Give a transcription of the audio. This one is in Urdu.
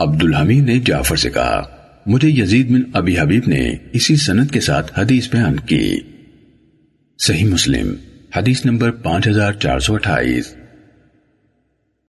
عبد الحمید نے جعفر سے کہا، مجھے یزید بن ابی حبیب نے اسی سند کے ساتھ حدیث بیان کی۔ صحیح مسلم، حدیث نمبر پانچ ہزار چار سو اٹھائیس۔